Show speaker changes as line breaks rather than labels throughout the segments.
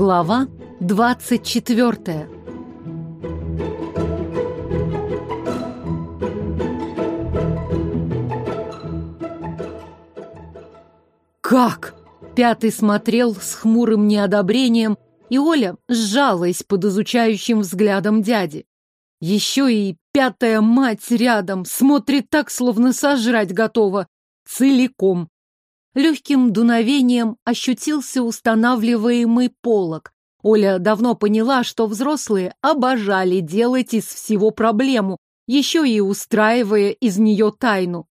Глава двадцать четвертая «Как?» Пятый смотрел с хмурым неодобрением, и Оля сжалась под изучающим взглядом дяди. Еще и пятая мать рядом, смотрит так, словно сожрать готова. Целиком. Легким дуновением ощутился устанавливаемый полог. Оля давно поняла, что взрослые обожали делать из всего проблему, еще и устраивая из нее тайну.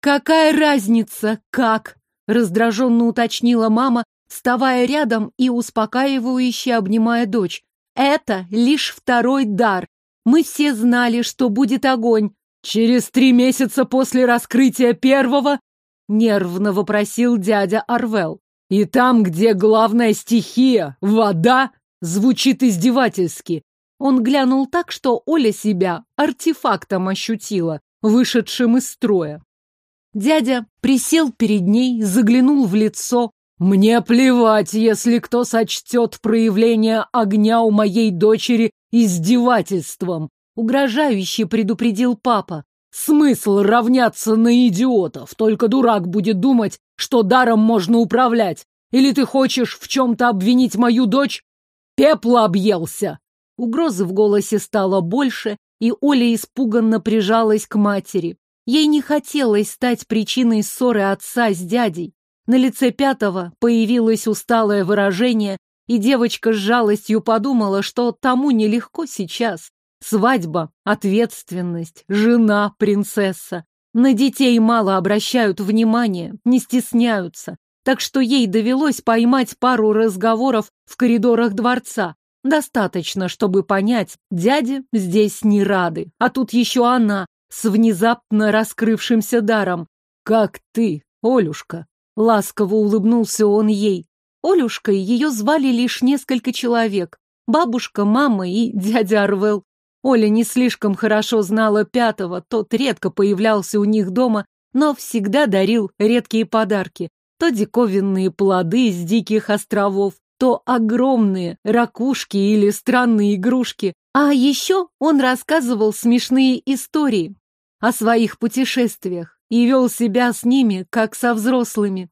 «Какая разница, как?» — раздраженно уточнила мама, вставая рядом и успокаивающе обнимая дочь. «Это лишь второй дар. Мы все знали, что будет огонь. Через три месяца после раскрытия первого Нервно вопросил дядя Арвел. И там, где главная стихия — вода, звучит издевательски. Он глянул так, что Оля себя артефактом ощутила, вышедшим из строя. Дядя присел перед ней, заглянул в лицо. «Мне плевать, если кто сочтет проявление огня у моей дочери издевательством», угрожающе предупредил папа. Смысл равняться на идиотов? Только дурак будет думать, что даром можно управлять. Или ты хочешь в чем-то обвинить мою дочь? Пепла объелся!» Угрозы в голосе стало больше, и Оля испуганно прижалась к матери. Ей не хотелось стать причиной ссоры отца с дядей. На лице пятого появилось усталое выражение, и девочка с жалостью подумала, что тому нелегко сейчас. Свадьба, ответственность, жена, принцесса. На детей мало обращают внимания, не стесняются. Так что ей довелось поймать пару разговоров в коридорах дворца. Достаточно, чтобы понять, дяде здесь не рады. А тут еще она, с внезапно раскрывшимся даром. «Как ты, Олюшка?» Ласково улыбнулся он ей. Олюшкой ее звали лишь несколько человек. Бабушка, мама и дядя Арвел. Оля не слишком хорошо знала пятого, тот редко появлялся у них дома, но всегда дарил редкие подарки. То диковинные плоды с диких островов, то огромные ракушки или странные игрушки. А еще он рассказывал смешные истории о своих путешествиях и вел себя с ними, как со взрослыми.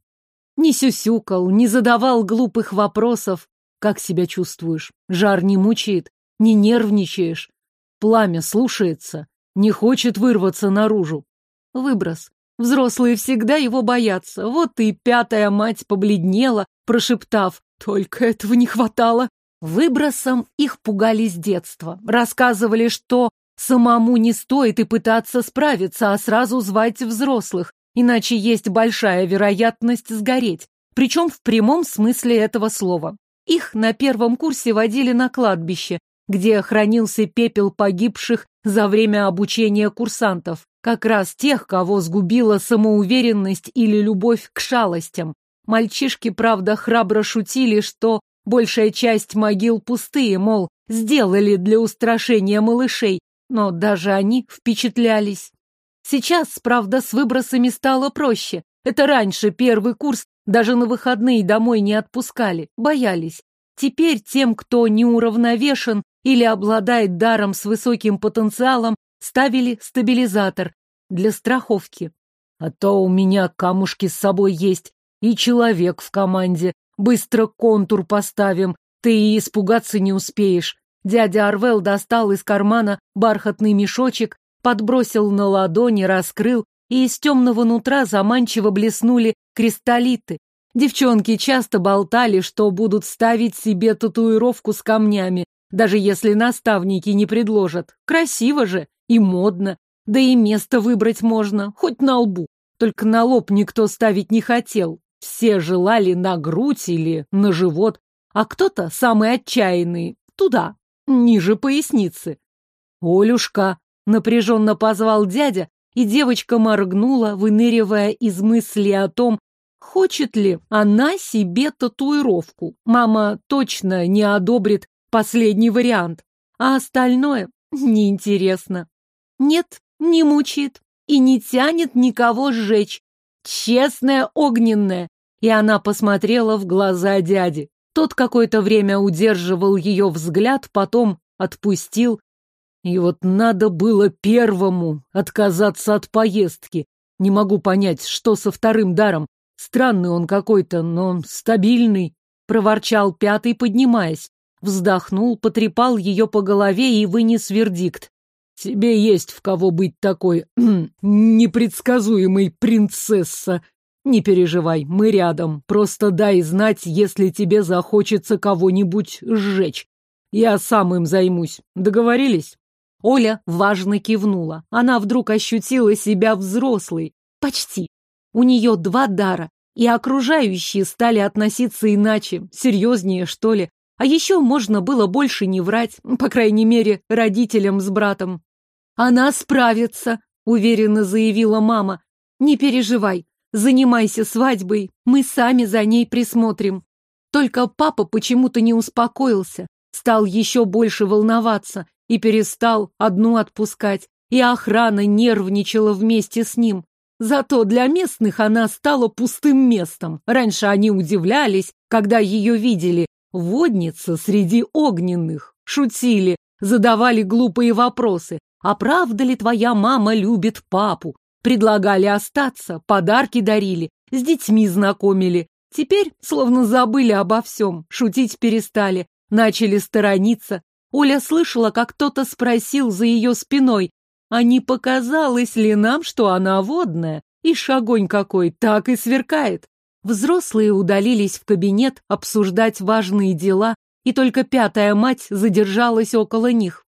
Не сюсюкал, не задавал глупых вопросов. Как себя чувствуешь? Жар не мучает? Не нервничаешь? Пламя слушается, не хочет вырваться наружу. Выброс. Взрослые всегда его боятся. Вот и пятая мать побледнела, прошептав, только этого не хватало. Выбросом их пугали с детства. Рассказывали, что самому не стоит и пытаться справиться, а сразу звать взрослых, иначе есть большая вероятность сгореть. Причем в прямом смысле этого слова. Их на первом курсе водили на кладбище, где хранился пепел погибших за время обучения курсантов, как раз тех, кого сгубила самоуверенность или любовь к шалостям. Мальчишки, правда, храбро шутили, что большая часть могил пустые, мол, сделали для устрашения малышей, но даже они впечатлялись. Сейчас, правда, с выбросами стало проще. Это раньше первый курс даже на выходные домой не отпускали, боялись. Теперь тем, кто неуравновешен или обладает даром с высоким потенциалом, ставили стабилизатор для страховки. А то у меня камушки с собой есть, и человек в команде. Быстро контур поставим, ты и испугаться не успеешь. Дядя Арвел достал из кармана бархатный мешочек, подбросил на ладони, раскрыл, и из темного нутра заманчиво блеснули кристаллиты. Девчонки часто болтали, что будут ставить себе татуировку с камнями, даже если наставники не предложат. Красиво же и модно. Да и место выбрать можно, хоть на лбу. Только на лоб никто ставить не хотел. Все желали на грудь или на живот, а кто-то, самый отчаянный, туда, ниже поясницы. «Олюшка!» — напряженно позвал дядя, и девочка моргнула, выныривая из мысли о том, хочет ли она себе татуировку. Мама точно не одобрит последний вариант, а остальное неинтересно. Нет, не мучает и не тянет никого сжечь. Честная огненная. И она посмотрела в глаза дяди. Тот какое-то время удерживал ее взгляд, потом отпустил. И вот надо было первому отказаться от поездки. Не могу понять, что со вторым даром. Странный он какой-то, но стабильный, — проворчал пятый, поднимаясь. Вздохнул, потрепал ее по голове и вынес вердикт. Тебе есть в кого быть такой непредсказуемой принцесса. Не переживай, мы рядом. Просто дай знать, если тебе захочется кого-нибудь сжечь. Я сам им займусь. Договорились? Оля важно кивнула. Она вдруг ощутила себя взрослой. Почти. У нее два дара, и окружающие стали относиться иначе, серьезнее, что ли. А еще можно было больше не врать, по крайней мере, родителям с братом. «Она справится», — уверенно заявила мама. «Не переживай, занимайся свадьбой, мы сами за ней присмотрим». Только папа почему-то не успокоился, стал еще больше волноваться и перестал одну отпускать, и охрана нервничала вместе с ним. Зато для местных она стала пустым местом. Раньше они удивлялись, когда ее видели. Водница среди огненных. Шутили, задавали глупые вопросы. А правда ли твоя мама любит папу? Предлагали остаться, подарки дарили, с детьми знакомили. Теперь словно забыли обо всем, шутить перестали, начали сторониться. Оля слышала, как кто-то спросил за ее спиной, а не показалось ли нам, что она водная? И шагонь какой, так и сверкает. Взрослые удалились в кабинет обсуждать важные дела, и только пятая мать задержалась около них.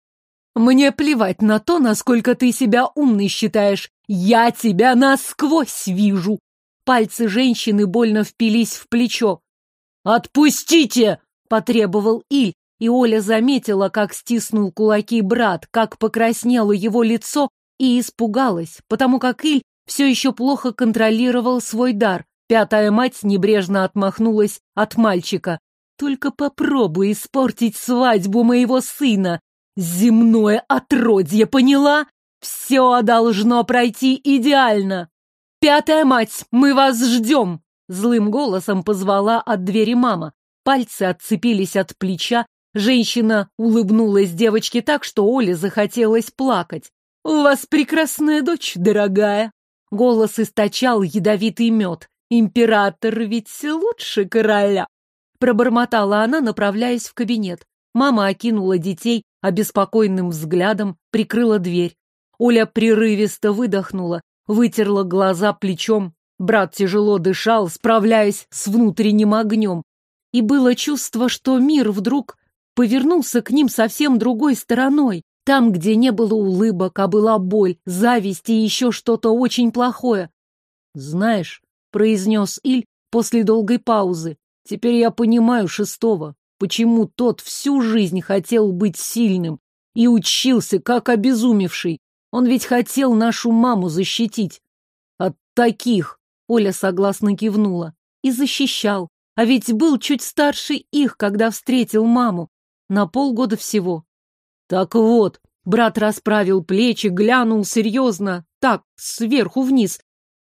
«Мне плевать на то, насколько ты себя умный считаешь. Я тебя насквозь вижу!» Пальцы женщины больно впились в плечо. «Отпустите!» — потребовал Иль, и Оля заметила, как стиснул кулаки брат, как покраснело его лицо, и испугалась, потому как Иль все еще плохо контролировал свой дар. Пятая мать небрежно отмахнулась от мальчика. «Только попробуй испортить свадьбу моего сына! Земное отродье, поняла? Все должно пройти идеально! Пятая мать, мы вас ждем!» Злым голосом позвала от двери мама. Пальцы отцепились от плеча, Женщина улыбнулась девочке так, что Оле захотелось плакать. «У вас прекрасная дочь, дорогая!» Голос источал ядовитый мед. «Император ведь лучше короля!» Пробормотала она, направляясь в кабинет. Мама окинула детей обеспокоенным взглядом, прикрыла дверь. Оля прерывисто выдохнула, вытерла глаза плечом. Брат тяжело дышал, справляясь с внутренним огнем. И было чувство, что мир вдруг повернулся к ним совсем другой стороной. Там, где не было улыбок, а была боль, зависть и еще что-то очень плохое. «Знаешь», — произнес Иль после долгой паузы, — «теперь я понимаю шестого, почему тот всю жизнь хотел быть сильным и учился, как обезумевший. Он ведь хотел нашу маму защитить. От таких, Оля согласно кивнула, и защищал. А ведь был чуть старше их, когда встретил маму. На полгода всего. Так вот, брат расправил плечи, глянул серьезно, так, сверху вниз.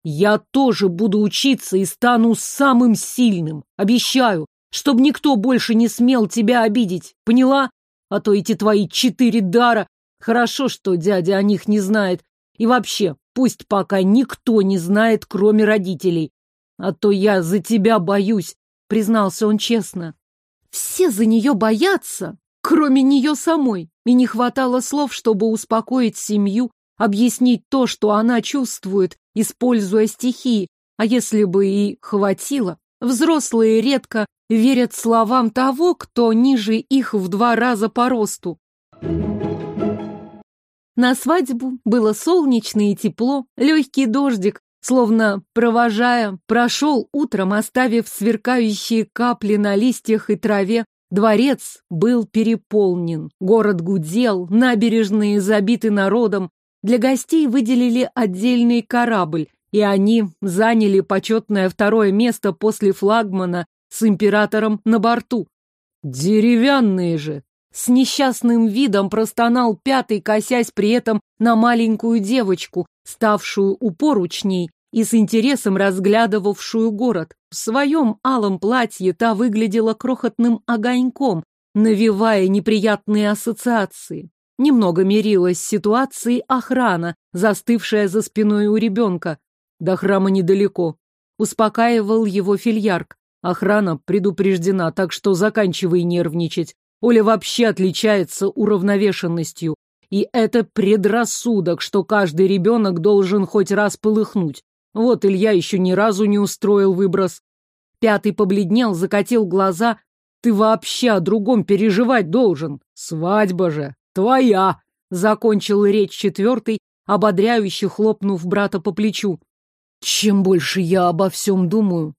Я тоже буду учиться и стану самым сильным. Обещаю, чтобы никто больше не смел тебя обидеть. Поняла? А то эти твои четыре дара. Хорошо, что дядя о них не знает. И вообще, пусть пока никто не знает, кроме родителей. А то я за тебя боюсь, признался он честно. Все за нее боятся, кроме нее самой, и не хватало слов, чтобы успокоить семью, объяснить то, что она чувствует, используя стихии. А если бы и хватило, взрослые редко верят словам того, кто ниже их в два раза по росту. На свадьбу было солнечно и тепло, легкий дождик словно провожая, прошел утром, оставив сверкающие капли на листьях и траве. Дворец был переполнен, город гудел, набережные забиты народом. Для гостей выделили отдельный корабль, и они заняли почетное второе место после флагмана с императором на борту. «Деревянные же!» С несчастным видом простонал пятый, косясь при этом на маленькую девочку, ставшую у поручней и с интересом разглядывавшую город. В своем алом платье та выглядела крохотным огоньком, навевая неприятные ассоциации. Немного мирилась с ситуацией охрана, застывшая за спиной у ребенка. До храма недалеко. Успокаивал его фильярк. Охрана предупреждена, так что заканчивай нервничать. Оля вообще отличается уравновешенностью. И это предрассудок, что каждый ребенок должен хоть раз полыхнуть. Вот Илья еще ни разу не устроил выброс. Пятый побледнел, закатил глаза. Ты вообще о другом переживать должен. Свадьба же твоя, закончил речь четвертый, ободряюще хлопнув брата по плечу. Чем больше я обо всем думаю,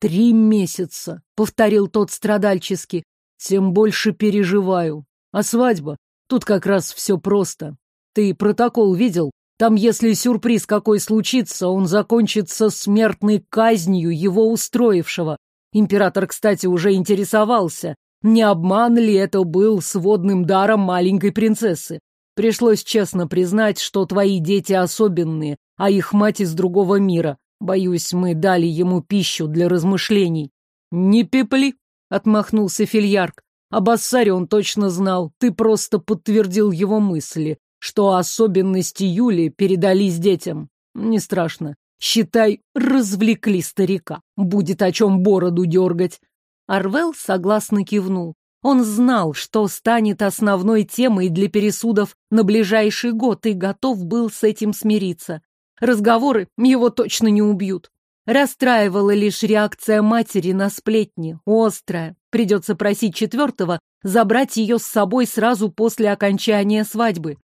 три месяца, повторил тот страдальчески, тем больше переживаю. А свадьба? Тут как раз все просто. Ты протокол видел? Там, если сюрприз какой случится, он закончится смертной казнью его устроившего. Император, кстати, уже интересовался, не обман ли это был сводным даром маленькой принцессы. Пришлось честно признать, что твои дети особенные, а их мать из другого мира. Боюсь, мы дали ему пищу для размышлений. Не пепли, отмахнулся Фильярк. Об Ассаре он точно знал, ты просто подтвердил его мысли что особенности Юли передались детям. Не страшно. Считай, развлекли старика. Будет о чем бороду дергать. Арвел согласно кивнул. Он знал, что станет основной темой для пересудов на ближайший год и готов был с этим смириться. Разговоры его точно не убьют. Расстраивала лишь реакция матери на сплетни, острая. Придется просить четвертого забрать ее с собой сразу после окончания свадьбы.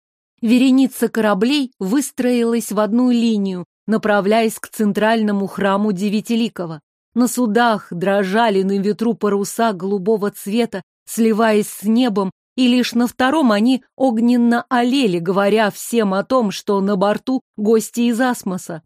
Вереница кораблей выстроилась в одну линию, направляясь к центральному храму Девятиликова. На судах дрожали на ветру паруса голубого цвета, сливаясь с небом, и лишь на втором они огненно олели, говоря всем о том, что на борту гости из Асмоса.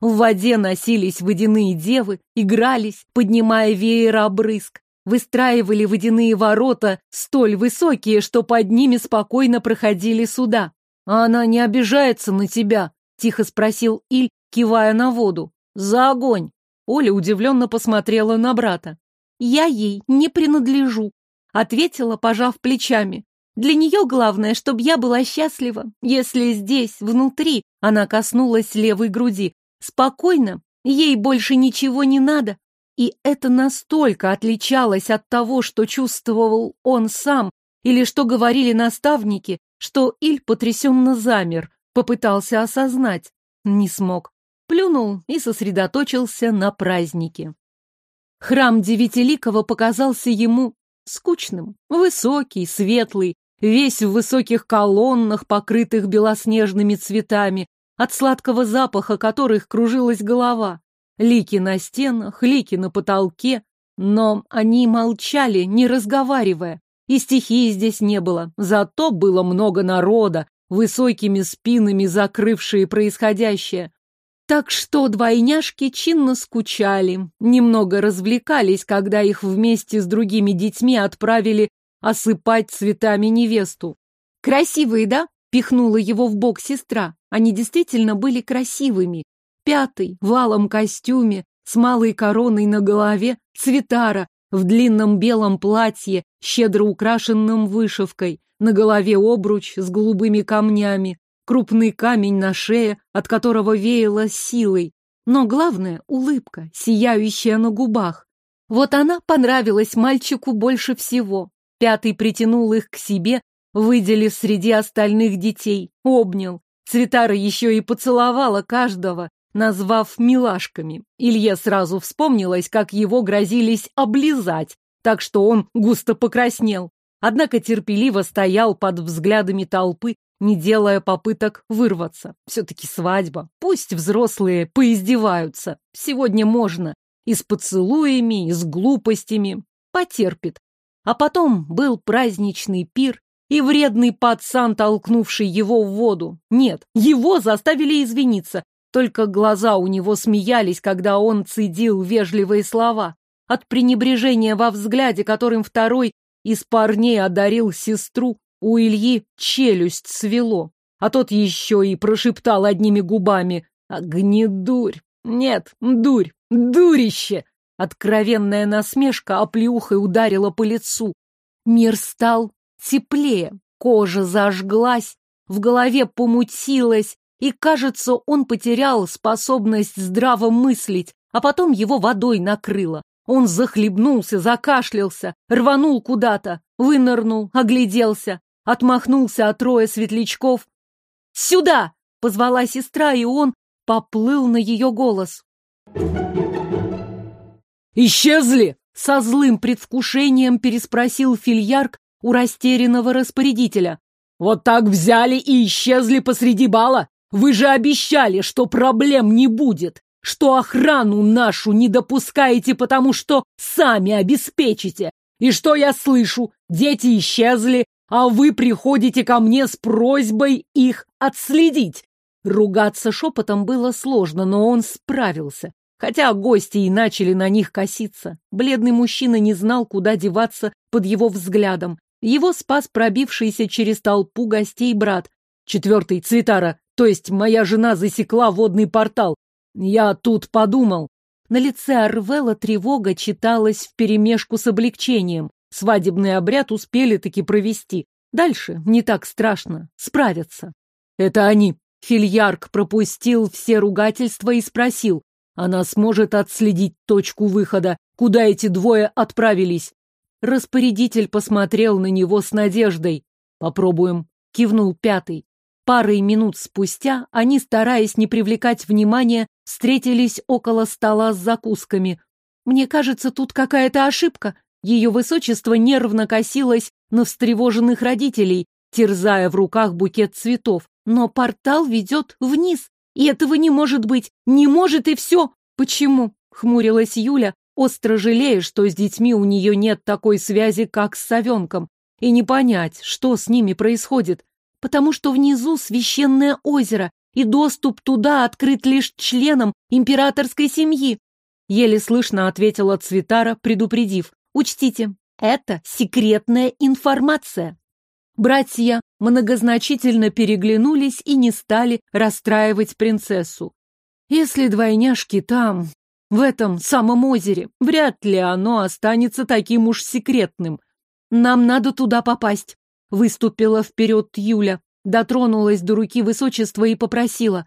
В воде носились водяные девы, игрались, поднимая веер обрызг, выстраивали водяные ворота столь высокие, что под ними спокойно проходили суда. «А она не обижается на тебя?» — тихо спросил Иль, кивая на воду. «За огонь!» Оля удивленно посмотрела на брата. «Я ей не принадлежу», — ответила, пожав плечами. «Для нее главное, чтобы я была счастлива. Если здесь, внутри, она коснулась левой груди, спокойно, ей больше ничего не надо. И это настолько отличалось от того, что чувствовал он сам, или что говорили наставники, что Иль потрясенно замер, попытался осознать, не смог. Плюнул и сосредоточился на празднике. Храм Девятиликова показался ему скучным, высокий, светлый, весь в высоких колоннах, покрытых белоснежными цветами, от сладкого запаха которых кружилась голова. Лики на стенах, лики на потолке, но они молчали, не разговаривая. И стихии здесь не было, зато было много народа, высокими спинами закрывшие происходящее. Так что двойняшки чинно скучали, немного развлекались, когда их вместе с другими детьми отправили осыпать цветами невесту. «Красивые, да?» — пихнула его в бок сестра. Они действительно были красивыми. Пятый, в алом костюме, с малой короной на голове, цветара, в длинном белом платье, щедро украшенном вышивкой, на голове обруч с голубыми камнями, крупный камень на шее, от которого веяло силой. Но главное — улыбка, сияющая на губах. Вот она понравилась мальчику больше всего. Пятый притянул их к себе, выделив среди остальных детей, обнял. Цветара еще и поцеловала каждого, назвав милашками. Илье сразу вспомнилось, как его грозились облизать, так что он густо покраснел. Однако терпеливо стоял под взглядами толпы, не делая попыток вырваться. Все-таки свадьба. Пусть взрослые поиздеваются. Сегодня можно. И с поцелуями, и с глупостями. Потерпит. А потом был праздничный пир, и вредный пацан, толкнувший его в воду. Нет, его заставили извиниться, только глаза у него смеялись, когда он цедил вежливые слова. От пренебрежения во взгляде, которым второй из парней одарил сестру, у Ильи челюсть свело. А тот еще и прошептал одними губами «Огнедурь! Нет, дурь, дурище! Откровенная насмешка оплеухой ударила по лицу. Мир стал теплее, кожа зажглась, в голове помутилась, и, кажется, он потерял способность здраво мыслить, а потом его водой накрыло. Он захлебнулся, закашлялся, рванул куда-то, вынырнул, огляделся, отмахнулся от роя светлячков. «Сюда!» — позвала сестра, и он поплыл на ее голос. «Исчезли!» — со злым предвкушением переспросил фильярк у растерянного распорядителя. «Вот так взяли и исчезли посреди бала? Вы же обещали, что проблем не будет, что охрану нашу не допускаете, потому что сами обеспечите. И что я слышу? Дети исчезли, а вы приходите ко мне с просьбой их отследить. Ругаться шепотом было сложно, но он справился. Хотя гости и начали на них коситься. Бледный мужчина не знал, куда деваться под его взглядом. Его спас пробившийся через толпу гостей брат. Четвертый, Цветара, то есть моя жена засекла водный портал. Я тут подумал. На лице Арвела тревога читалась вперемешку с облегчением. Свадебный обряд успели таки провести. Дальше не так страшно. Справятся. Это они. Фильярк пропустил все ругательства и спросил. Она сможет отследить точку выхода, куда эти двое отправились. Распорядитель посмотрел на него с надеждой. Попробуем. Кивнул пятый. Парой минут спустя они, стараясь не привлекать внимания, встретились около стола с закусками. Мне кажется, тут какая-то ошибка. Ее высочество нервно косилось на встревоженных родителей, терзая в руках букет цветов. Но портал ведет вниз. И этого не может быть. Не может и все. Почему? Хмурилась Юля, остро жалея, что с детьми у нее нет такой связи, как с совенком. И не понять, что с ними происходит потому что внизу священное озеро, и доступ туда открыт лишь членам императорской семьи. Еле слышно ответила Цветара, предупредив. Учтите, это секретная информация. Братья многозначительно переглянулись и не стали расстраивать принцессу. Если двойняшки там, в этом самом озере, вряд ли оно останется таким уж секретным. Нам надо туда попасть. Выступила вперед Юля, дотронулась до руки высочества и попросила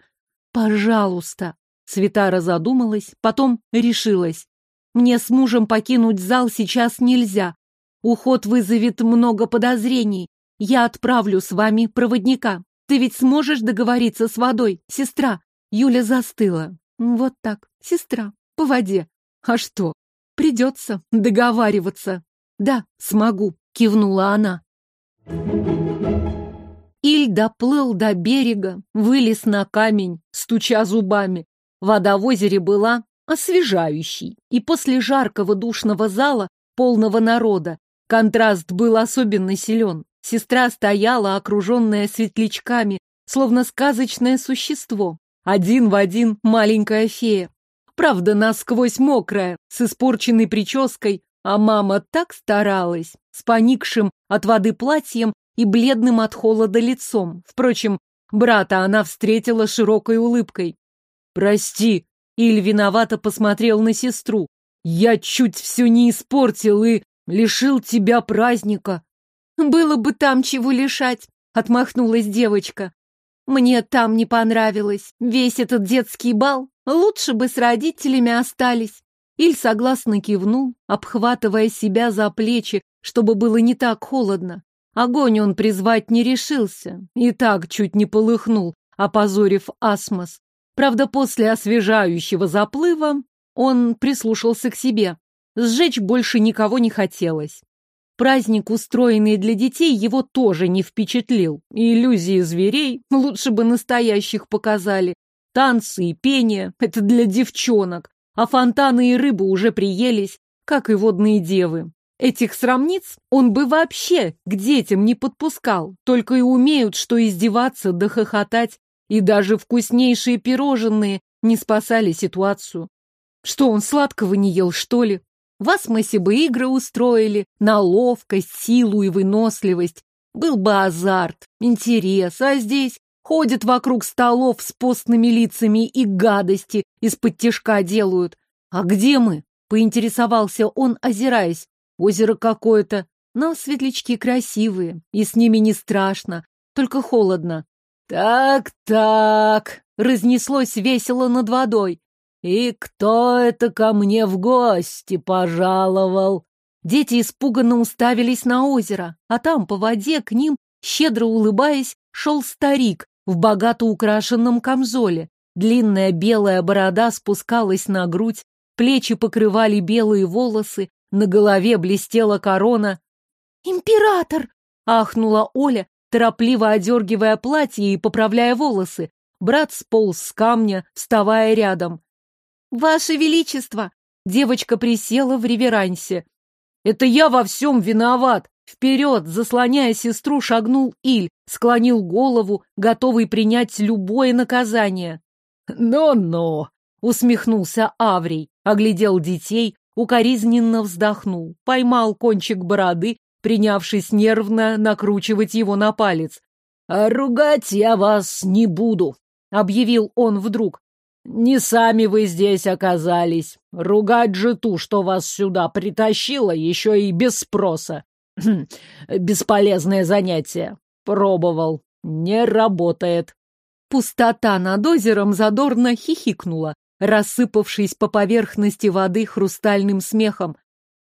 «Пожалуйста». Цветара задумалась, потом решилась. «Мне с мужем покинуть зал сейчас нельзя. Уход вызовет много подозрений. Я отправлю с вами проводника. Ты ведь сможешь договориться с водой, сестра?» Юля застыла. «Вот так, сестра, по воде. А что? Придется договариваться». «Да, смогу», — кивнула она. Иль доплыл до берега, вылез на камень, стуча зубами. Вода в озере была освежающей, и после жаркого душного зала, полного народа, контраст был особенно силен. Сестра стояла, окруженная светлячками, словно сказочное существо. Один в один маленькая фея. Правда, насквозь мокрая, с испорченной прической, а мама так старалась, с поникшим от воды платьем и бледным от холода лицом. Впрочем, брата она встретила широкой улыбкой. «Прости», — Иль виновато посмотрел на сестру. «Я чуть все не испортил и лишил тебя праздника». «Было бы там чего лишать», — отмахнулась девочка. «Мне там не понравилось. Весь этот детский бал. Лучше бы с родителями остались». Иль согласно кивнул, обхватывая себя за плечи, чтобы было не так холодно. Огонь он призвать не решился, и так чуть не полыхнул, опозорив асмос. Правда, после освежающего заплыва он прислушался к себе. Сжечь больше никого не хотелось. Праздник, устроенный для детей, его тоже не впечатлил. Иллюзии зверей лучше бы настоящих показали. Танцы и пение — это для девчонок, а фонтаны и рыбы уже приелись, как и водные девы. Этих срамниц он бы вообще к детям не подпускал, только и умеют, что издеваться да хохотать, и даже вкуснейшие пирожные не спасали ситуацию. Что он сладкого не ел, что ли? В Асмосе бы игры устроили на ловкость, силу и выносливость. Был бы азарт, интерес, а здесь ходят вокруг столов с постными лицами и гадости из-под тишка делают. А где мы? Поинтересовался он, озираясь. Озеро какое-то, но светлячки красивые, и с ними не страшно, только холодно. «Так-так», — разнеслось весело над водой. «И кто это ко мне в гости пожаловал?» Дети испуганно уставились на озеро, а там по воде к ним, щедро улыбаясь, шел старик в богато украшенном камзоле. Длинная белая борода спускалась на грудь, плечи покрывали белые волосы, на голове блестела корона. «Император!» — ахнула Оля, торопливо одергивая платье и поправляя волосы. Брат сполз с камня, вставая рядом. «Ваше Величество!» Девочка присела в реверансе. «Это я во всем виноват!» Вперед, заслоняя сестру, шагнул Иль, склонил голову, готовый принять любое наказание. «Но-но!» — усмехнулся Аврий, оглядел детей, укоризненно вздохнул, поймал кончик бороды, принявшись нервно накручивать его на палец. «А ругать я вас не буду», — объявил он вдруг. «Не сами вы здесь оказались. Ругать же ту, что вас сюда притащила, еще и без спроса. Бесполезное занятие. Пробовал. Не работает». Пустота над озером задорно хихикнула, рассыпавшись по поверхности воды хрустальным смехом.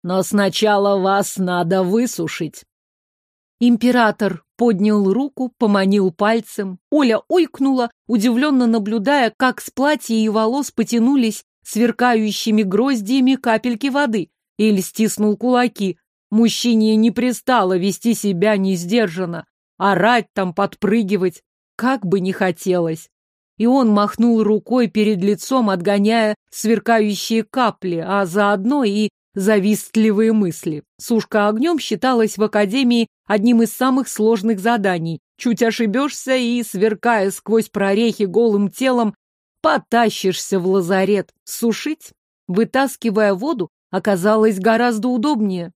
Но сначала вас надо высушить.
Император поднял руку, поманил пальцем. Оля ойкнула, удивленно наблюдая, как с платья и волос потянулись сверкающими гроздьями капельки воды. Иль стиснул кулаки. Мужчине не пристало вести себя несдержанно, орать там, подпрыгивать, как бы не хотелось. И он махнул рукой перед лицом, отгоняя сверкающие капли, а заодно и завистливые мысли. Сушка огнем считалась в академии одним из самых сложных заданий. Чуть ошибешься и, сверкая сквозь прорехи голым телом, потащишься в лазарет. Сушить, вытаскивая воду, оказалось гораздо удобнее.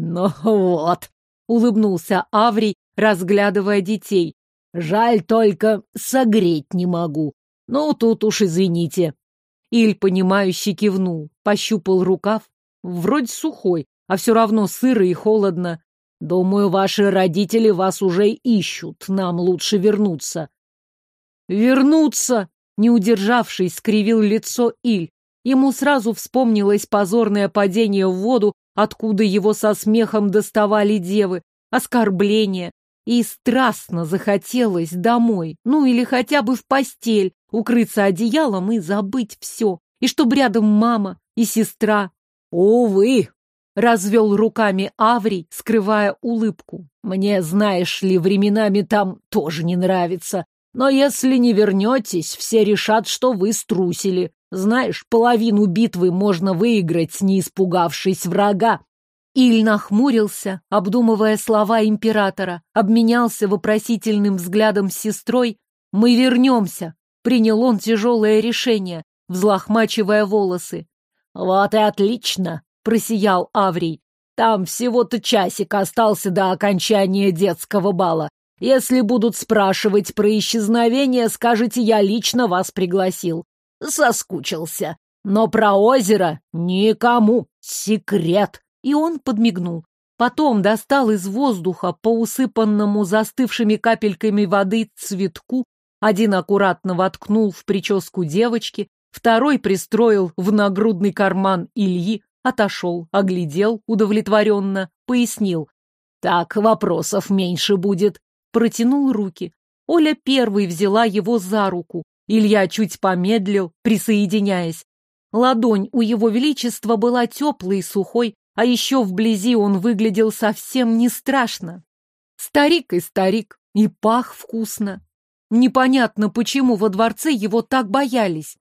«Ну вот», — улыбнулся Аврий, разглядывая детей. «Жаль только, согреть не могу. Ну, тут уж извините».
Иль, понимающе кивнул, пощупал рукав, Вроде сухой, а все равно сыро и холодно.
Думаю, ваши родители вас уже ищут. Нам лучше вернуться.
Вернуться! Не удержавшись, скривил лицо Иль. Ему сразу вспомнилось позорное падение в воду, откуда его со смехом доставали девы, оскорбления. И страстно захотелось домой, ну или хотя бы в постель, укрыться одеялом и забыть все. И чтоб рядом мама и сестра,
«Увы!»
— развел руками Аврий, скрывая улыбку.
«Мне, знаешь ли, временами там тоже не нравится. Но если не вернетесь, все решат, что вы струсили. Знаешь, половину битвы можно выиграть, не испугавшись врага».
Иль нахмурился, обдумывая слова императора, обменялся вопросительным взглядом с сестрой. «Мы вернемся!» — принял он тяжелое решение, взлохмачивая волосы.
«Вот и отлично!» — просиял Аврий. «Там всего-то часик остался до окончания детского бала. Если будут спрашивать про исчезновение, скажите, я лично вас пригласил. Соскучился. Но про озеро никому. Секрет!»
И он подмигнул. Потом достал из воздуха по усыпанному застывшими капельками воды цветку, один аккуратно воткнул в прическу девочки, Второй пристроил в нагрудный карман Ильи, отошел, оглядел удовлетворенно, пояснил.
«Так вопросов меньше будет».
Протянул руки. Оля первой взяла его за руку. Илья чуть помедлил, присоединяясь. Ладонь у его величества была теплой и сухой, а еще вблизи он выглядел совсем не страшно. Старик и старик, и пах вкусно. Непонятно, почему во дворце его так боялись.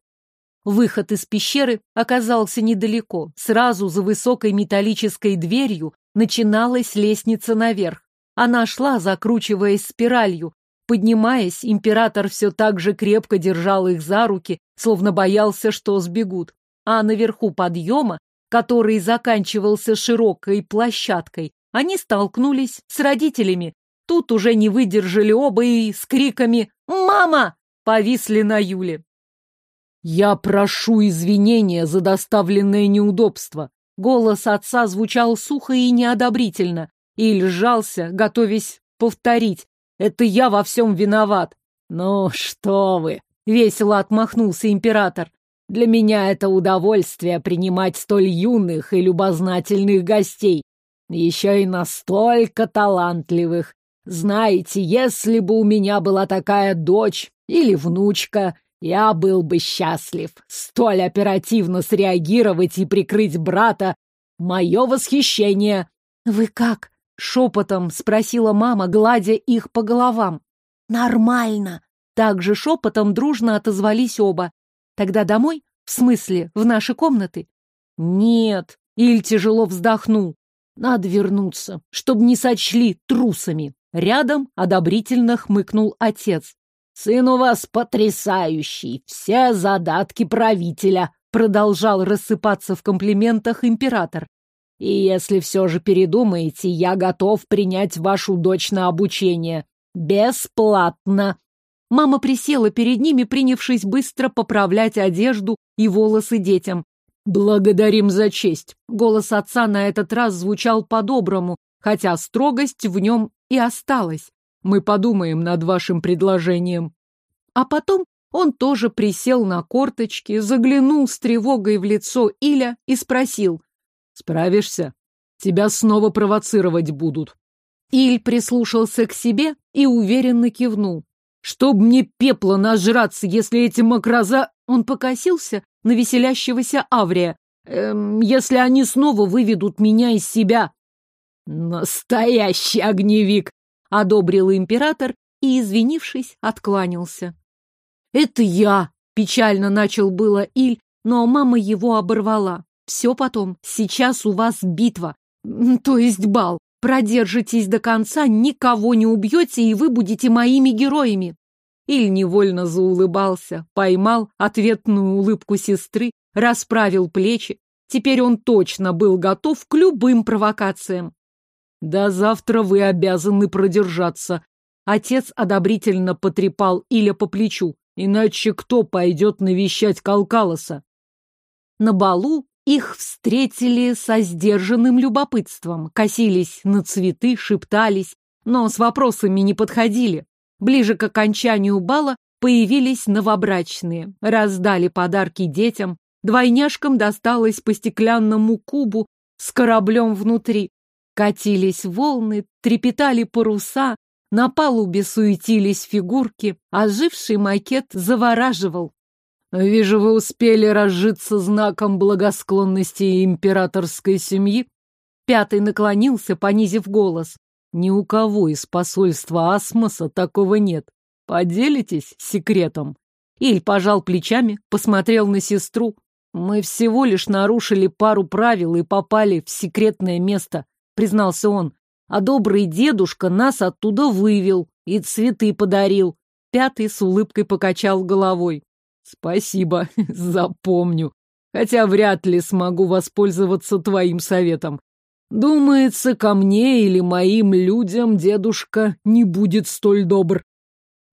Выход из пещеры оказался недалеко. Сразу за высокой металлической дверью начиналась лестница наверх. Она шла, закручиваясь спиралью. Поднимаясь, император все так же крепко держал их за руки, словно боялся, что сбегут. А наверху подъема, который заканчивался широкой площадкой, они столкнулись с родителями. Тут уже не выдержали оба и с криками Мама!» Повисли на Юле.
«Я прошу извинения за доставленное неудобство». Голос отца звучал сухо и неодобрительно. Иль сжался, готовясь повторить. «Это я во всем виноват». «Ну что вы!» — весело отмахнулся император. «Для меня это удовольствие принимать столь юных и любознательных гостей. Еще и настолько талантливых. Знаете, если бы у меня была такая дочь или внучка, я был бы счастлив столь оперативно среагировать и прикрыть брата. Мое восхищение.
Вы как? Шепотом спросила мама, гладя их по головам. Нормально. Также шепотом дружно отозвались оба. Тогда домой? В смысле, в наши комнаты?
Нет. Иль тяжело вздохнул. Надо вернуться, чтобы не сочли трусами. Рядом одобрительно хмыкнул отец. «Сын у вас потрясающий, все задатки правителя», продолжал рассыпаться в комплиментах император. «И если все же передумаете, я готов принять вашу дочь на обучение. Бесплатно!»
Мама присела перед ними, принявшись быстро поправлять одежду и волосы детям.
«Благодарим за честь!»
Голос отца на этот раз звучал по-доброму, хотя строгость в нем и осталась.
Мы подумаем над вашим предложением.
А потом он тоже присел на корточки, заглянул с тревогой в лицо Иля и спросил.
«Справишься? Тебя снова провоцировать будут».
Иль прислушался к себе и уверенно кивнул.
«Чтоб мне пепла нажраться, если эти макроза...»
Он покосился на веселящегося Аврия.
«Эм, «Если они снова выведут меня из себя».
«Настоящий огневик!» — одобрил император и, извинившись, откланялся. «Это я!» — печально начал было Иль, но мама его оборвала. «Все потом. Сейчас у вас битва. То есть бал. Продержитесь до конца, никого не убьете, и вы будете моими героями». Иль невольно заулыбался, поймал ответную улыбку сестры, расправил плечи. Теперь он точно был готов к любым провокациям.
До завтра вы обязаны продержаться. Отец одобрительно потрепал Иля по плечу. Иначе кто пойдет навещать Калкалоса?
На балу их встретили со сдержанным любопытством, косились на цветы, шептались, но с вопросами не подходили. Ближе к окончанию бала появились новобрачные, раздали подарки детям, двойняшкам досталось по стеклянному кубу с кораблем внутри. Катились волны, трепетали паруса, на палубе суетились фигурки, оживший макет завораживал.
«Вижу, вы успели разжиться знаком благосклонности императорской семьи?»
Пятый наклонился, понизив голос.
«Ни у кого из посольства Асмоса такого нет. Поделитесь секретом?»
Иль пожал плечами, посмотрел на сестру. «Мы всего лишь нарушили пару правил и попали в секретное место признался он. А добрый дедушка нас оттуда вывел и цветы подарил. Пятый с улыбкой покачал головой.
Спасибо, запомню. Хотя вряд ли смогу воспользоваться твоим советом. Думается, ко мне или моим людям дедушка не будет столь добр.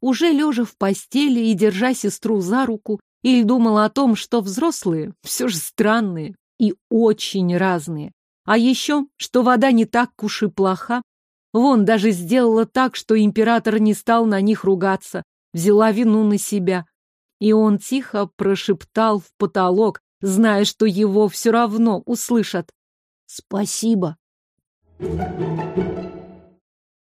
Уже лежа в постели и держа сестру за руку, Иль думала о том, что взрослые все же странные и очень разные. А еще, что вода не так уж и плоха. Вон даже сделала так, что император не стал на них ругаться, взяла вину на себя. И он тихо прошептал в потолок, зная, что его все равно услышат. «Спасибо».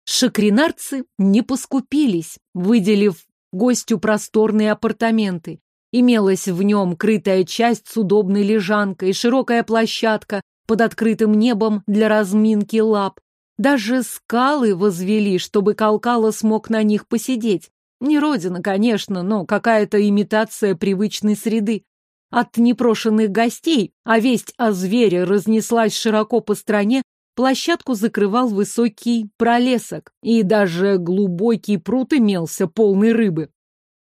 Шакринарцы не поскупились, выделив гостю просторные апартаменты. Имелась в нем крытая часть с удобной лежанкой, широкая площадка, под открытым небом для разминки лап. Даже скалы возвели, чтобы Калкала смог на них посидеть. Не родина, конечно, но какая-то имитация привычной среды. От непрошенных гостей, а весть о звере разнеслась широко по стране, площадку закрывал высокий пролесок, и даже глубокий пруд имелся, полный рыбы.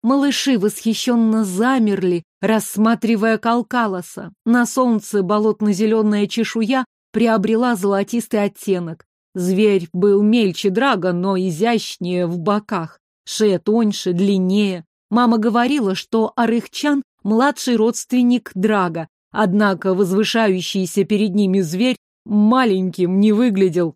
Малыши восхищенно замерли, рассматривая Калкалоса. На солнце болотно-зеленая чешуя приобрела золотистый оттенок. Зверь был мельче драга, но изящнее в боках. Шея тоньше, длиннее. Мама говорила, что Арыхчан – младший родственник Драга, однако возвышающийся перед ними зверь маленьким не выглядел.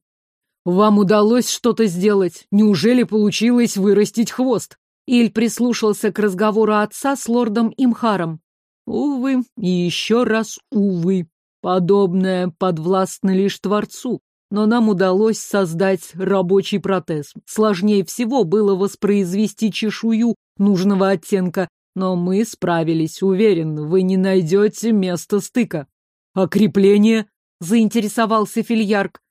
«Вам удалось что-то сделать? Неужели получилось вырастить хвост?» Иль прислушался к разговору отца с лордом Имхаром. Увы, и еще раз увы. Подобное подвластно лишь Творцу, но нам удалось создать рабочий протез. Сложнее всего было воспроизвести чешую нужного оттенка, но мы справились, уверен, вы не найдете места стыка. А крепление? Заинтересовался Фильярк.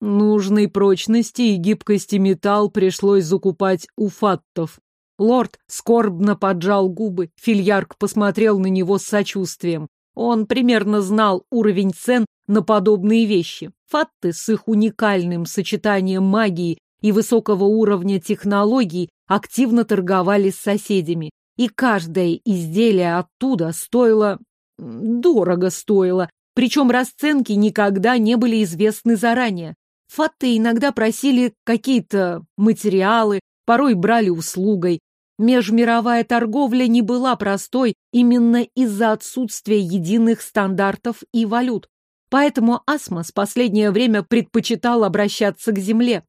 Нужной прочности и гибкости металл пришлось закупать у фаттов. Лорд скорбно поджал губы. Фильярк посмотрел на него с сочувствием. Он примерно знал уровень цен на подобные вещи. Фатты с их уникальным сочетанием магии и высокого уровня технологий активно торговали с соседями. И каждое изделие оттуда стоило... дорого стоило. Причем расценки никогда не были известны заранее. Фатты иногда просили какие-то материалы, порой брали услугой. Межмировая торговля не была простой именно из-за отсутствия единых стандартов и валют. Поэтому Асмос последнее время предпочитал обращаться к земле.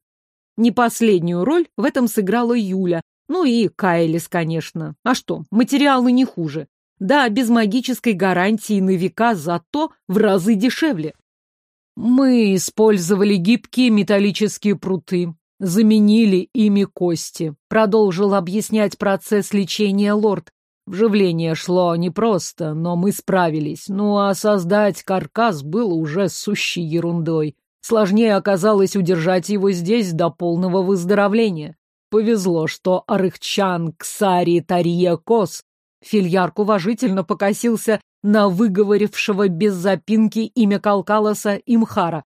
Не последнюю роль в этом сыграла Юля, ну и Кайлис, конечно. А что, материалы не хуже. Да, без магической гарантии на века, зато в разы дешевле. Мы использовали гибкие металлические пруты, заменили ими кости. Продолжил объяснять процесс лечения лорд. Вживление шло непросто, но мы справились. Ну а создать каркас было уже сущей ерундой. Сложнее оказалось удержать его здесь до полного выздоровления. Повезло, что Арыхчан Ксари Тария Кос Фильярк уважительно покосился на выговорившего без запинки имя Калкалоса Имхара.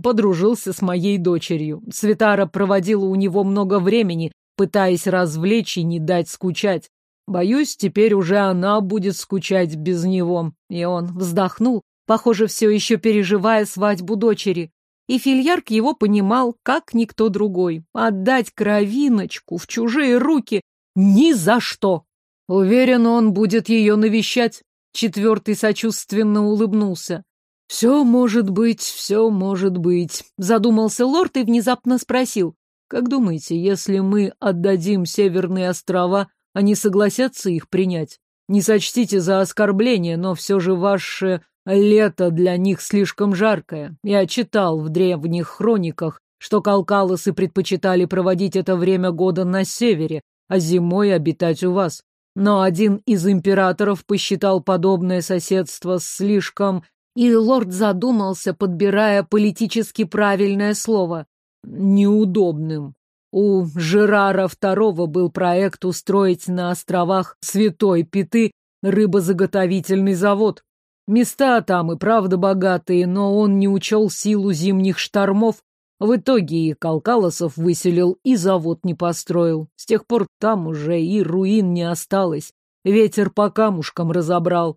Подружился с моей дочерью. Светара проводила у него много времени, пытаясь развлечь и не дать скучать. Боюсь, теперь уже она будет скучать без него. И он вздохнул, похоже, все еще переживая свадьбу дочери. И Фильярк его понимал, как никто другой. Отдать кровиночку в чужие руки ни за что. Уверен, он будет ее навещать. Четвертый сочувственно улыбнулся. «Все может быть, все может быть», — задумался лорд и внезапно спросил. «Как думаете, если мы отдадим Северные острова, они согласятся их принять? Не сочтите за оскорбление, но все же ваше лето для них слишком жаркое. Я читал в древних хрониках, что калкалосы предпочитали проводить это время года на севере, а зимой обитать у вас. Но один из императоров посчитал подобное соседство слишком... И лорд задумался, подбирая политически правильное слово. Неудобным. У Жерара II был проект устроить на островах Святой Пяты рыбозаготовительный завод. Места там и правда богатые, но он не учел силу зимних штормов в итоге и Калкалосов выселил, и завод не построил. С тех пор там уже и руин не осталось. Ветер по камушкам разобрал.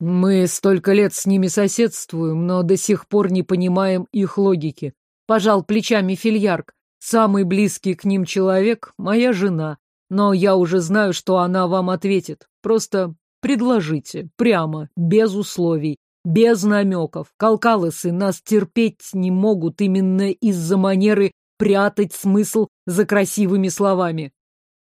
Мы столько лет с ними соседствуем, но до сих пор не понимаем их логики. Пожал плечами Фильярк. Самый близкий к ним человек — моя жена. Но я уже знаю, что она вам ответит. Просто предложите, прямо, без условий без намеков. Калкалосы нас терпеть не могут именно из-за манеры прятать смысл за красивыми словами.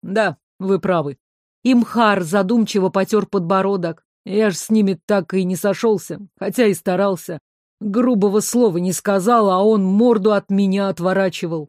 Да, вы правы. Имхар задумчиво потер подбородок. Я ж с ними так и не сошелся, хотя и старался. Грубого слова не сказал, а он морду от меня отворачивал.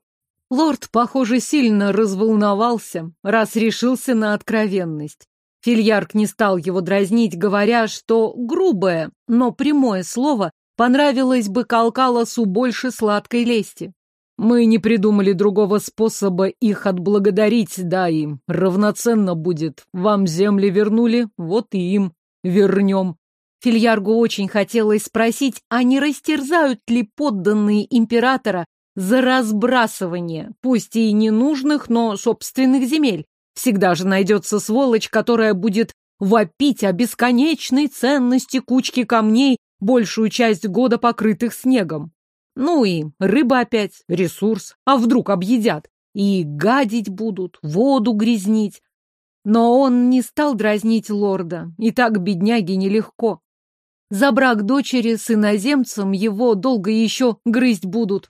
Лорд, похоже, сильно разволновался, раз решился на откровенность. Фильярк не стал его дразнить, говоря, что грубое, но прямое слово понравилось бы Калкалосу больше сладкой лести. Мы не придумали другого способа их отблагодарить, да, им равноценно будет. Вам земли вернули, вот и им вернем. Фильяргу очень хотелось спросить, а не растерзают ли подданные императора за разбрасывание, пусть и ненужных, но собственных земель. Всегда же найдется сволочь, которая будет вопить о бесконечной ценности кучки камней, большую часть года покрытых снегом. Ну и рыба опять, ресурс. А вдруг объедят? И гадить будут, воду грязнить. Но он не стал дразнить лорда, и так бедняге нелегко. За брак дочери с иноземцем его долго еще грызть будут.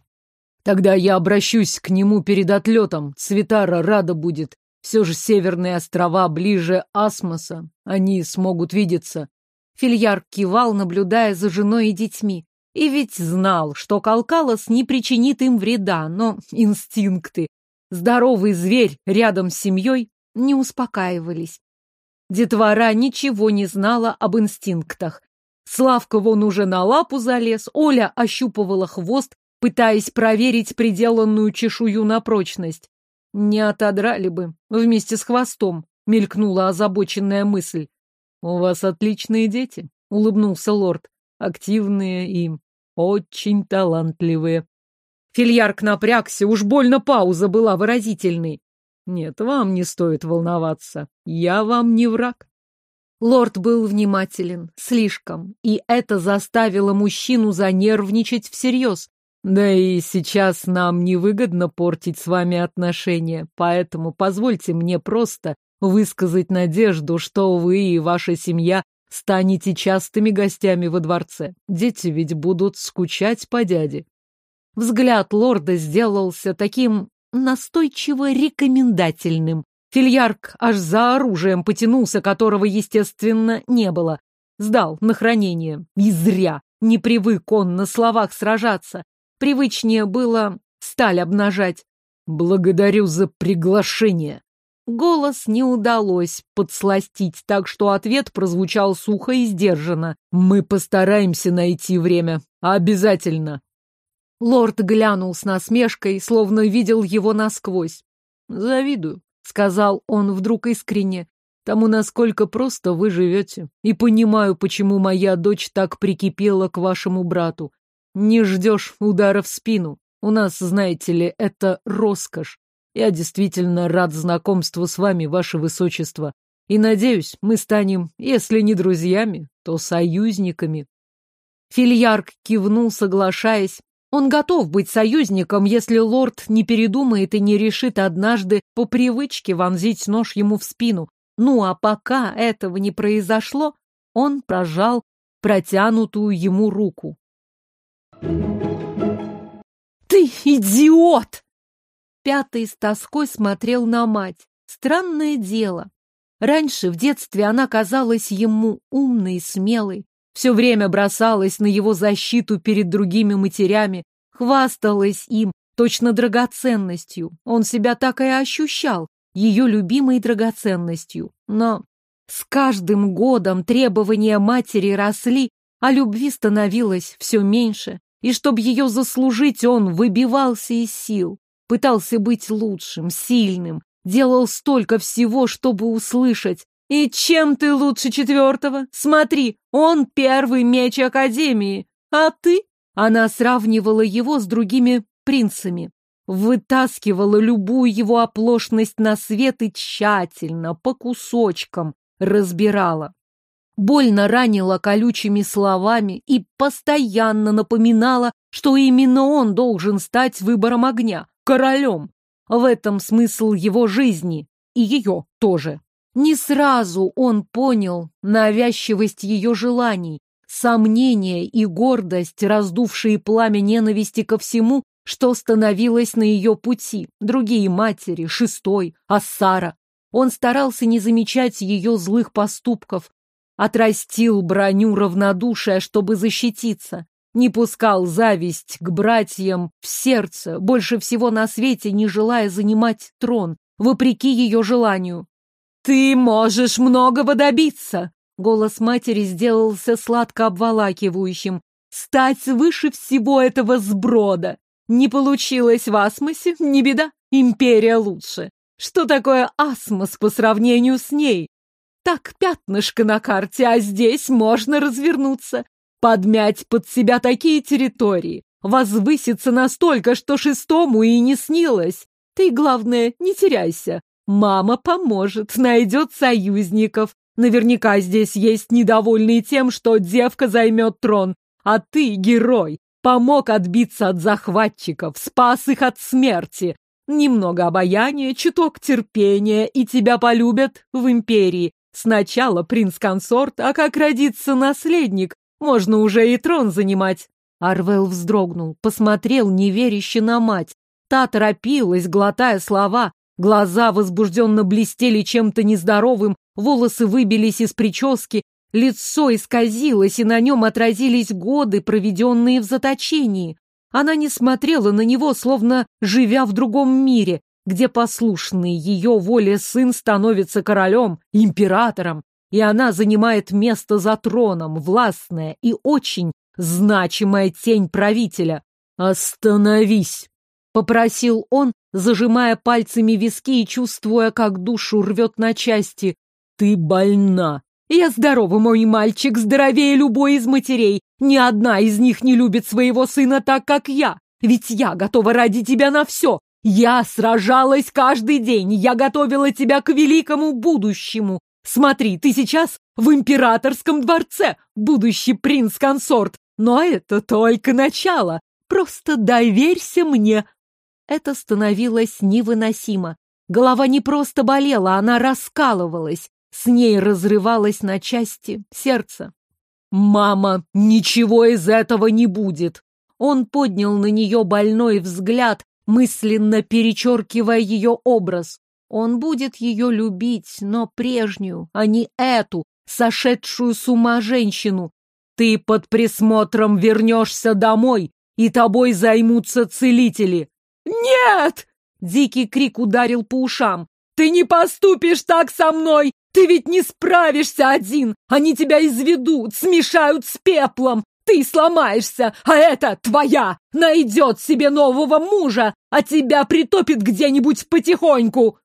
Тогда я обращусь к нему перед отлетом. Цветара рада будет. Все же северные острова ближе Асмоса. Они смогут видеться.
Фильяр кивал, наблюдая за женой и детьми. И ведь знал, что Калкалос не причинит им вреда, но инстинкты. Здоровый зверь рядом с семьей не успокаивались. Детвора ничего не знала об инстинктах. Славка вон уже на лапу залез, Оля ощупывала хвост, пытаясь проверить приделанную чешую на прочность. Не отодрали бы вместе с хвостом, мелькнула озабоченная мысль. «У вас отличные дети», — улыбнулся лорд. «Активные и очень талантливые». Фильярк напрягся, уж больно пауза была выразительной. «Нет, вам не стоит волноваться. Я вам не враг». Лорд был внимателен, слишком, и это заставило мужчину занервничать всерьез. Да и сейчас нам невыгодно портить с вами отношения, поэтому позвольте мне просто высказать надежду, что вы и ваша семья станете частыми гостями во дворце. Дети ведь будут скучать по дяде. Взгляд лорда сделался таким настойчиво рекомендательным. Фильярк аж за оружием потянулся, которого, естественно, не было. Сдал на хранение. И зря. Не привык он на словах сражаться. Привычнее было сталь обнажать. «Благодарю за приглашение», Голос не удалось подсластить, так что ответ прозвучал сухо и сдержанно. «Мы постараемся найти время. Обязательно!» Лорд глянул с насмешкой, словно видел его насквозь. «Завидую», — сказал он вдруг искренне, — «тому, насколько просто вы живете. И понимаю, почему моя дочь так прикипела к вашему брату. Не ждешь удара в спину. У нас, знаете ли, это роскошь. Я действительно рад знакомству с вами, ваше высочество, и надеюсь, мы станем, если не друзьями, то союзниками. Фильярк кивнул, соглашаясь. Он готов быть союзником, если лорд не передумает и не решит однажды по привычке вонзить нож ему в спину. Ну а пока этого не произошло, он прожал протянутую ему руку. «Ты идиот!» Пятый с тоской смотрел на мать. Странное дело. Раньше, в детстве, она казалась ему умной и смелой. Все время бросалась на его защиту перед другими матерями, хвасталась им, точно драгоценностью. Он себя так и ощущал, ее любимой драгоценностью. Но с каждым годом требования матери росли, а любви становилось все меньше. И чтобы ее заслужить, он выбивался из сил. Пытался быть лучшим, сильным, делал столько всего, чтобы услышать. И чем ты лучше четвертого? Смотри, он первый меч Академии, а ты? Она сравнивала его с другими принцами, вытаскивала любую его оплошность на свет и тщательно, по кусочкам, разбирала. Больно ранила колючими словами и постоянно напоминала, что именно он должен стать выбором огня королем. В этом смысл его жизни. И ее тоже. Не сразу он понял навязчивость ее желаний, сомнения и гордость, раздувшие пламя ненависти ко всему, что становилось на ее пути. Другие матери, шестой, Ассара. Он старался не замечать ее злых поступков, отрастил броню равнодушия, чтобы защититься не пускал зависть к братьям в сердце, больше всего на свете не желая занимать трон, вопреки ее желанию. «Ты можешь многого добиться!» Голос матери сделался сладко обволакивающим. «Стать выше всего этого сброда! Не получилось в Асмосе? Не беда, империя лучше. Что такое Асмос по сравнению с ней? Так, пятнышко на карте, а здесь можно развернуться подмять под себя такие территории, возвыситься настолько, что шестому и не снилось. Ты, главное, не теряйся. Мама поможет, найдет союзников. Наверняка здесь есть недовольные тем, что девка займет трон. А ты, герой, помог отбиться от захватчиков, спас их от смерти.
Немного обаяния, чуток терпения, и тебя полюбят в империи. Сначала принц-консорт, а как родится наследник, можно уже и трон занимать. Арвел вздрогнул, посмотрел неверяще на мать. Та торопилась, глотая слова. Глаза возбужденно блестели чем-то нездоровым, волосы выбились из прически, лицо исказилось, и на нем отразились годы, проведенные в заточении. Она не смотрела на него, словно живя в другом мире, где послушный ее воле сын становится королем, императором, и она занимает место за троном, властная и очень значимая тень правителя. «Остановись!» — попросил он, зажимая пальцами виски и чувствуя, как душу рвет на части. «Ты больна!» «Я здорова, мой мальчик, здоровее любой из матерей. Ни одна из них не любит своего сына так, как я. Ведь я готова ради тебя на все. Я сражалась каждый день. Я готовила тебя к великому будущему. Смотри, ты сейчас в императорском дворце, будущий принц-консорт. Но это только начало. Просто доверься мне. Это становилось невыносимо. Голова не просто болела, она раскалывалась. С ней разрывалось на части сердце. «Мама, ничего из этого не будет!» Он поднял на нее больной взгляд, мысленно перечеркивая ее образ. Он будет ее любить, но прежнюю, а не эту, сошедшую с ума женщину. Ты под присмотром вернешься домой, и тобой займутся целители. «Нет!» — дикий крик ударил по ушам. «Ты не поступишь так со мной! Ты ведь не справишься один! Они тебя изведут, смешают с пеплом! Ты сломаешься, а это твоя! Найдет себе нового мужа, а тебя притопит где-нибудь потихоньку!»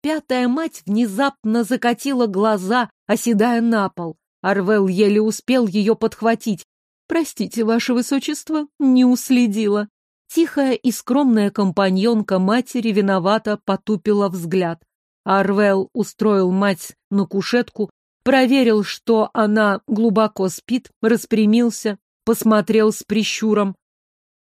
Пятая мать внезапно закатила глаза, оседая на пол. Арвел еле успел ее подхватить. «Простите, ваше высочество, не уследила». Тихая и скромная компаньонка матери виновато потупила взгляд. Арвел устроил мать на кушетку, проверил, что она глубоко спит, распрямился, посмотрел с прищуром.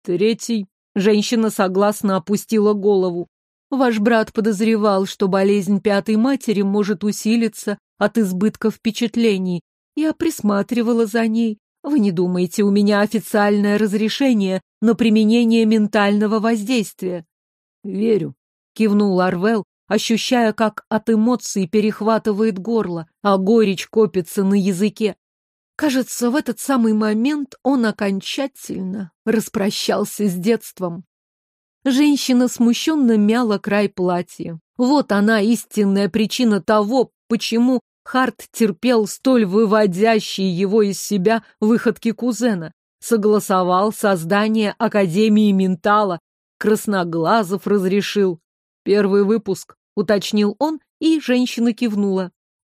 Третий. Женщина согласно опустила голову. Ваш брат подозревал, что болезнь пятой матери может усилиться от избытка впечатлений. Я присматривала за ней. Вы не думаете, у меня официальное разрешение на применение ментального воздействия? Верю, кивнул Арвел, ощущая, как от эмоций перехватывает горло, а горечь копится на языке. Кажется, в этот самый момент он окончательно распрощался с детством. Женщина смущенно мяла край платья. Вот она, истинная причина того, почему Харт терпел столь выводящие его из себя выходки кузена. Согласовал создание Академии Ментала. Красноглазов разрешил. Первый выпуск уточнил он, и женщина кивнула.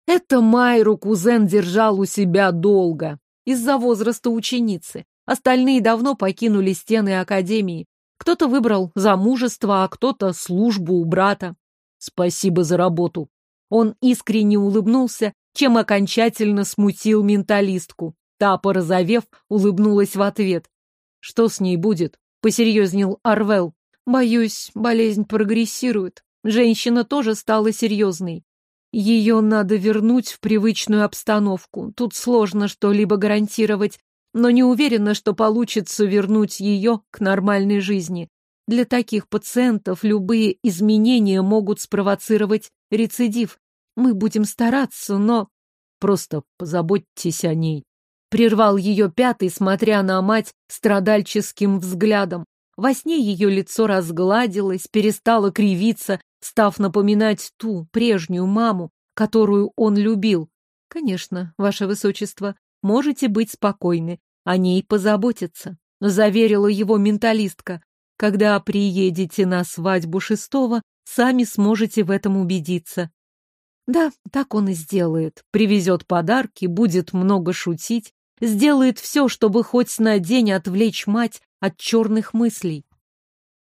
Это Майру кузен держал у себя долго, из-за возраста ученицы. Остальные давно покинули стены академии. Кто-то выбрал замужество, а кто-то службу у брата. Спасибо за работу. Он искренне улыбнулся, чем окончательно смутил менталистку. Та, порозовев, улыбнулась в ответ. Что с ней будет? Посерьезнел Арвел. Боюсь, болезнь прогрессирует. Женщина тоже стала серьезной. Ее надо вернуть в привычную обстановку. Тут сложно что-либо гарантировать, но не уверена, что получится вернуть ее к нормальной жизни. Для таких пациентов любые изменения могут спровоцировать рецидив. Мы будем стараться, но... Просто позаботьтесь о ней. Прервал ее пятый, смотря на мать страдальческим взглядом. Во сне ее лицо разгладилось, перестало кривиться, став напоминать ту прежнюю маму, которую он любил. Конечно, ваше высочество, можете быть спокойны, о ней позаботятся, заверила его менталистка. Когда приедете на свадьбу шестого, сами сможете в этом убедиться. Да, так он и сделает. Привезет подарки, будет много шутить, сделает все, чтобы хоть на день отвлечь мать от черных мыслей.